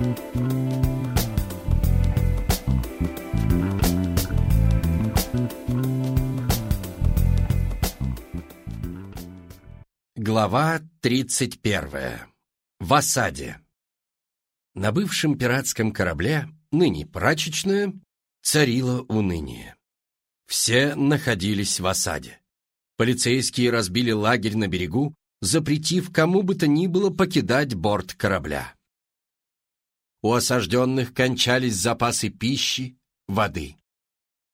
Глава 31. В осаде. На бывшем пиратском корабле, ныне прачечная, царило уныние. Все находились в осаде. Полицейские разбили лагерь на берегу, запретив кому бы то ни было покидать борт корабля. У осажденных кончались запасы пищи, воды.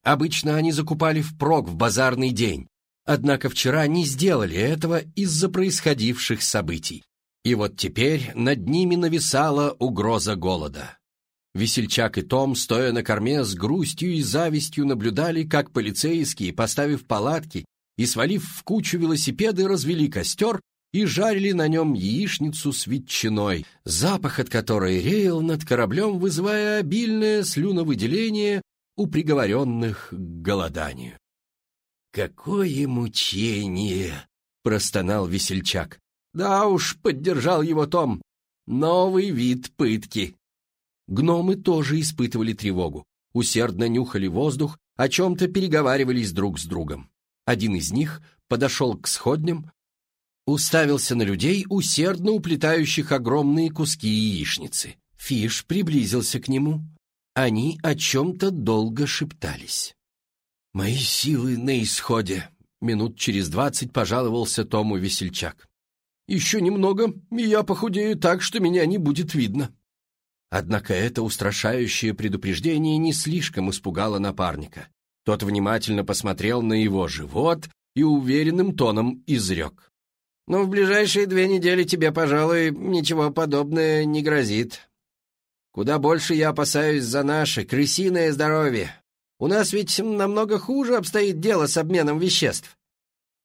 Обычно они закупали впрок в базарный день, Однако вчера не сделали этого из-за происходивших событий. И вот теперь над ними нависала угроза голода. Весельчак и Том, стоя на корме, с грустью и завистью наблюдали, как полицейские, поставив палатки и свалив в кучу велосипеды, развели костер и жарили на нем яичницу с ветчиной, запах от которой реял над кораблем, вызывая обильное слюновыделение у приговоренных к голоданию. «Какое мучение!» — простонал весельчак. «Да уж», — поддержал его Том, — «новый вид пытки». Гномы тоже испытывали тревогу, усердно нюхали воздух, о чем-то переговаривались друг с другом. Один из них подошел к сходням, уставился на людей, усердно уплетающих огромные куски яичницы. Фиш приблизился к нему. Они о чем-то долго шептались. «Мои силы на исходе», — минут через двадцать пожаловался Тому весельчак. «Еще немного, и я похудею так, что меня не будет видно». Однако это устрашающее предупреждение не слишком испугало напарника. Тот внимательно посмотрел на его живот и уверенным тоном изрек. «Но в ближайшие две недели тебе, пожалуй, ничего подобное не грозит. Куда больше я опасаюсь за наше крысиное здоровье. У нас ведь намного хуже обстоит дело с обменом веществ».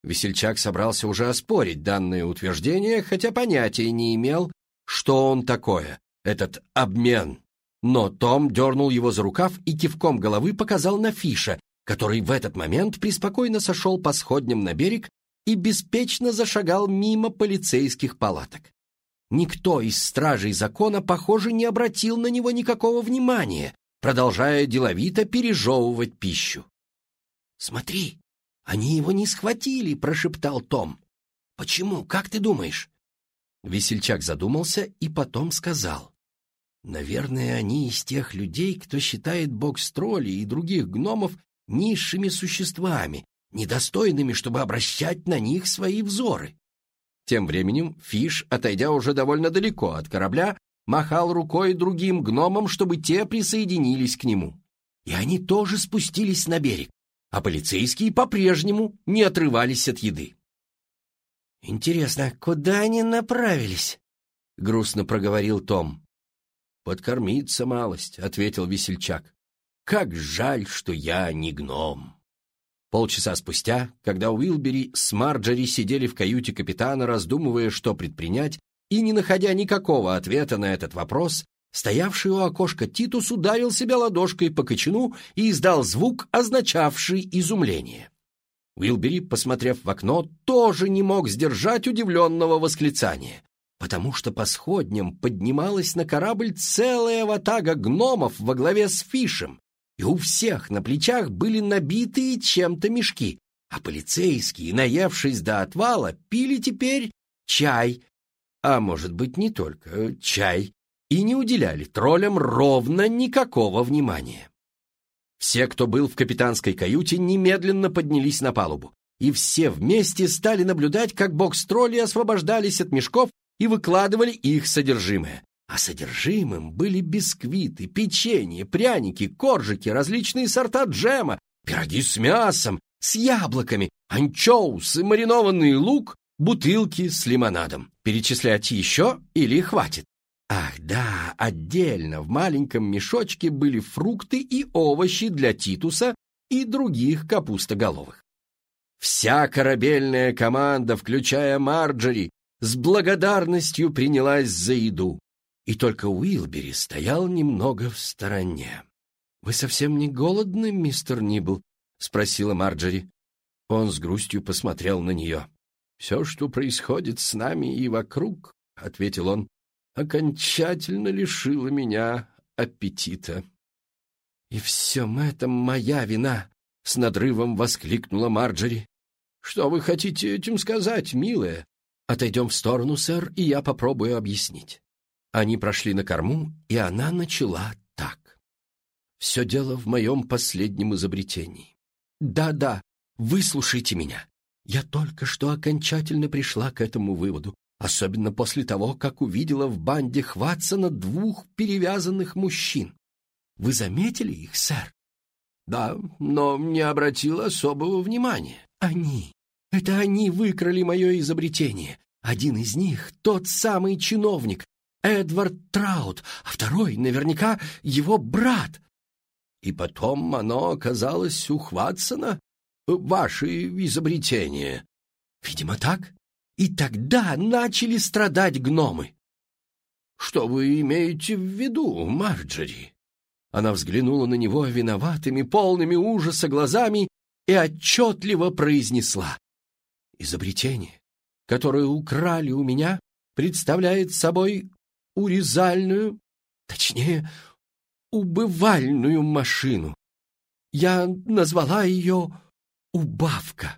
Весельчак собрался уже оспорить данное утверждение, хотя понятия не имел, что он такое, этот обмен. Но Том дернул его за рукав и кивком головы показал на Фиша, который в этот момент преспокойно сошел по сходням на берег и беспечно зашагал мимо полицейских палаток. Никто из стражей закона, похоже, не обратил на него никакого внимания, продолжая деловито пережевывать пищу. «Смотри, они его не схватили», — прошептал Том. «Почему? Как ты думаешь?» Весельчак задумался и потом сказал. «Наверное, они из тех людей, кто считает бокс-тролли и других гномов низшими существами, недостойными, чтобы обращать на них свои взоры». Тем временем Фиш, отойдя уже довольно далеко от корабля, махал рукой другим гномам, чтобы те присоединились к нему. И они тоже спустились на берег, а полицейские по-прежнему не отрывались от еды. «Интересно, куда они направились?» — грустно проговорил Том. «Подкормиться малость», — ответил весельчак. «Как жаль, что я не гном». Полчаса спустя, когда Уилбери с Марджери сидели в каюте капитана, раздумывая, что предпринять, и, не находя никакого ответа на этот вопрос, стоявший у окошка Титус ударил себя ладошкой по кочану и издал звук, означавший изумление. Уилбери, посмотрев в окно, тоже не мог сдержать удивленного восклицания, потому что по сходням поднималась на корабль целая ватага гномов во главе с Фишем, и у всех на плечах были набитые чем-то мешки, а полицейские, наевшись до отвала, пили теперь чай а может быть не только, э, чай, и не уделяли троллям ровно никакого внимания. Все, кто был в капитанской каюте, немедленно поднялись на палубу, и все вместе стали наблюдать, как бокс-тролли освобождались от мешков и выкладывали их содержимое. А содержимым были бисквиты, печенье, пряники, коржики, различные сорта джема, пироги с мясом, с яблоками, анчоусы, маринованный лук, бутылки с лимонадом. Перечислять еще или хватит? Ах, да, отдельно в маленьком мешочке были фрукты и овощи для Титуса и других капустоголовых. Вся корабельная команда, включая Марджери, с благодарностью принялась за еду, и только Уилбери стоял немного в стороне. «Вы совсем не голодны, мистер Нибл?» — спросила Марджери. Он с грустью посмотрел на нее. «Все, что происходит с нами и вокруг, — ответил он, окончательно лишила меня аппетита. «И всем этом моя вина!» — с надрывом воскликнула Марджери. «Что вы хотите этим сказать, милая?» «Отойдем в сторону, сэр, и я попробую объяснить». Они прошли на корму, и она начала так. «Все дело в моем последнем изобретении. Да-да, выслушайте меня. Я только что окончательно пришла к этому выводу, особенно после того, как увидела в банде Хватсона двух перевязанных мужчин. Вы заметили их, сэр? Да, но не обратил особого внимания. Они. Это они выкрали мое изобретение. Один из них — тот самый чиновник, Эдвард Траут, а второй наверняка его брат. И потом оно оказалось у Хватсона, ваше изобретение. Видимо, так. И тогда начали страдать гномы. Что вы имеете в виду, Марджери? Она взглянула на него виноватыми, полными ужаса глазами и отчетливо произнесла. Изобретение, которое украли у меня, представляет собой урезальную, точнее, убывальную машину. Я назвала ее «убавка».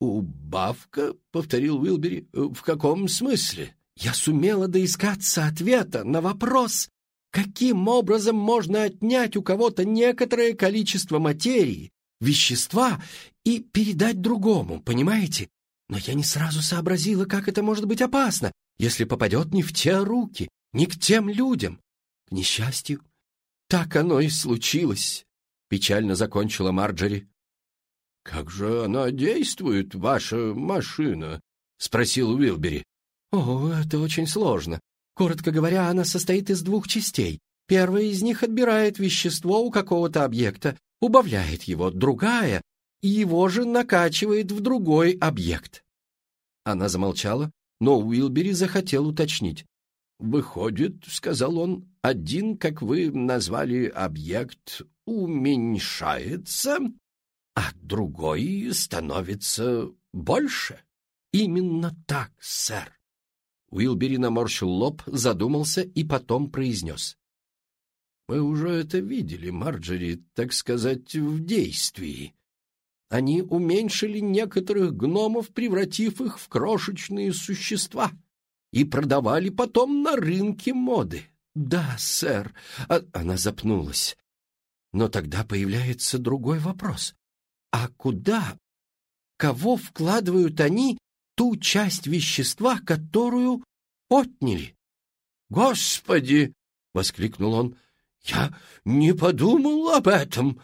«Убавка?» — повторил Уилбери. «В каком смысле?» Я сумела доискаться ответа на вопрос, каким образом можно отнять у кого-то некоторое количество материи, вещества и передать другому, понимаете? Но я не сразу сообразила, как это может быть опасно, если попадет не в те руки, не к тем людям. К несчастью, так оно и случилось, — печально закончила Марджери. — Как же она действует, ваша машина? — спросил Уилбери. — О, это очень сложно. Коротко говоря, она состоит из двух частей. Первая из них отбирает вещество у какого-то объекта, убавляет его, другая — его же накачивает в другой объект. Она замолчала, но Уилбери захотел уточнить. «Выходит, — сказал он, — один, как вы назвали, объект уменьшается, а другой становится больше. Именно так, сэр. Уилбери наморщил лоб, задумался и потом произнес. Мы уже это видели, Марджери, так сказать, в действии. Они уменьшили некоторых гномов, превратив их в крошечные существа, и продавали потом на рынке моды. Да, сэр, а она запнулась. Но тогда появляется другой вопрос. А куда, кого вкладывают они ту часть вещества, которую отняли? «Господи!» — воскликнул он. «Я не подумал об этом.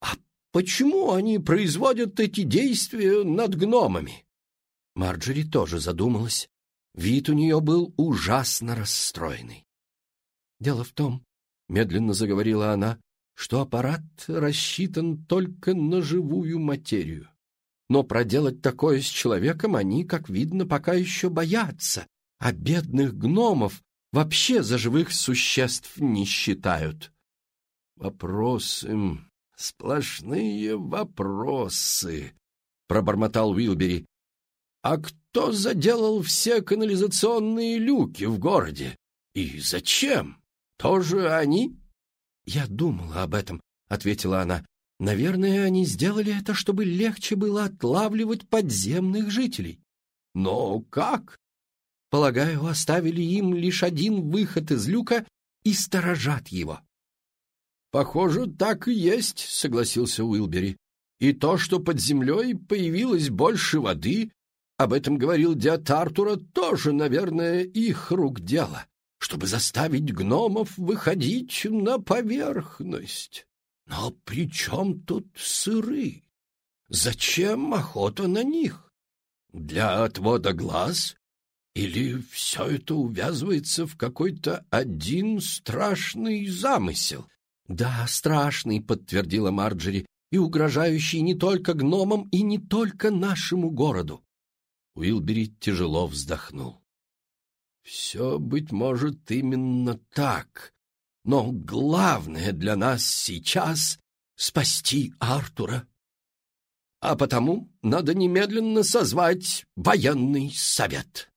А почему они производят эти действия над гномами?» Марджери тоже задумалась. Вид у нее был ужасно расстроенный. «Дело в том, — медленно заговорила она, что аппарат рассчитан только на живую материю. Но проделать такое с человеком они, как видно, пока еще боятся, а бедных гномов вообще за живых существ не считают. «Вопросы, сплошные вопросы», — пробормотал Уилбери. «А кто заделал все канализационные люки в городе? И зачем? Тоже они?» «Я думала об этом», — ответила она. «Наверное, они сделали это, чтобы легче было отлавливать подземных жителей». «Но как?» «Полагаю, оставили им лишь один выход из люка и сторожат его». «Похоже, так и есть», — согласился Уилбери. «И то, что под землей появилось больше воды, об этом говорил дед Артура, тоже, наверное, их рук дело чтобы заставить гномов выходить на поверхность. Но при чем тут сыры? Зачем охота на них? Для отвода глаз? Или все это увязывается в какой-то один страшный замысел? Да, страшный, подтвердила Марджери, и угрожающий не только гномам и не только нашему городу. Уилбери тяжело вздохнул. Все, быть может, именно так. Но главное для нас сейчас — спасти Артура. А потому надо немедленно созвать военный совет.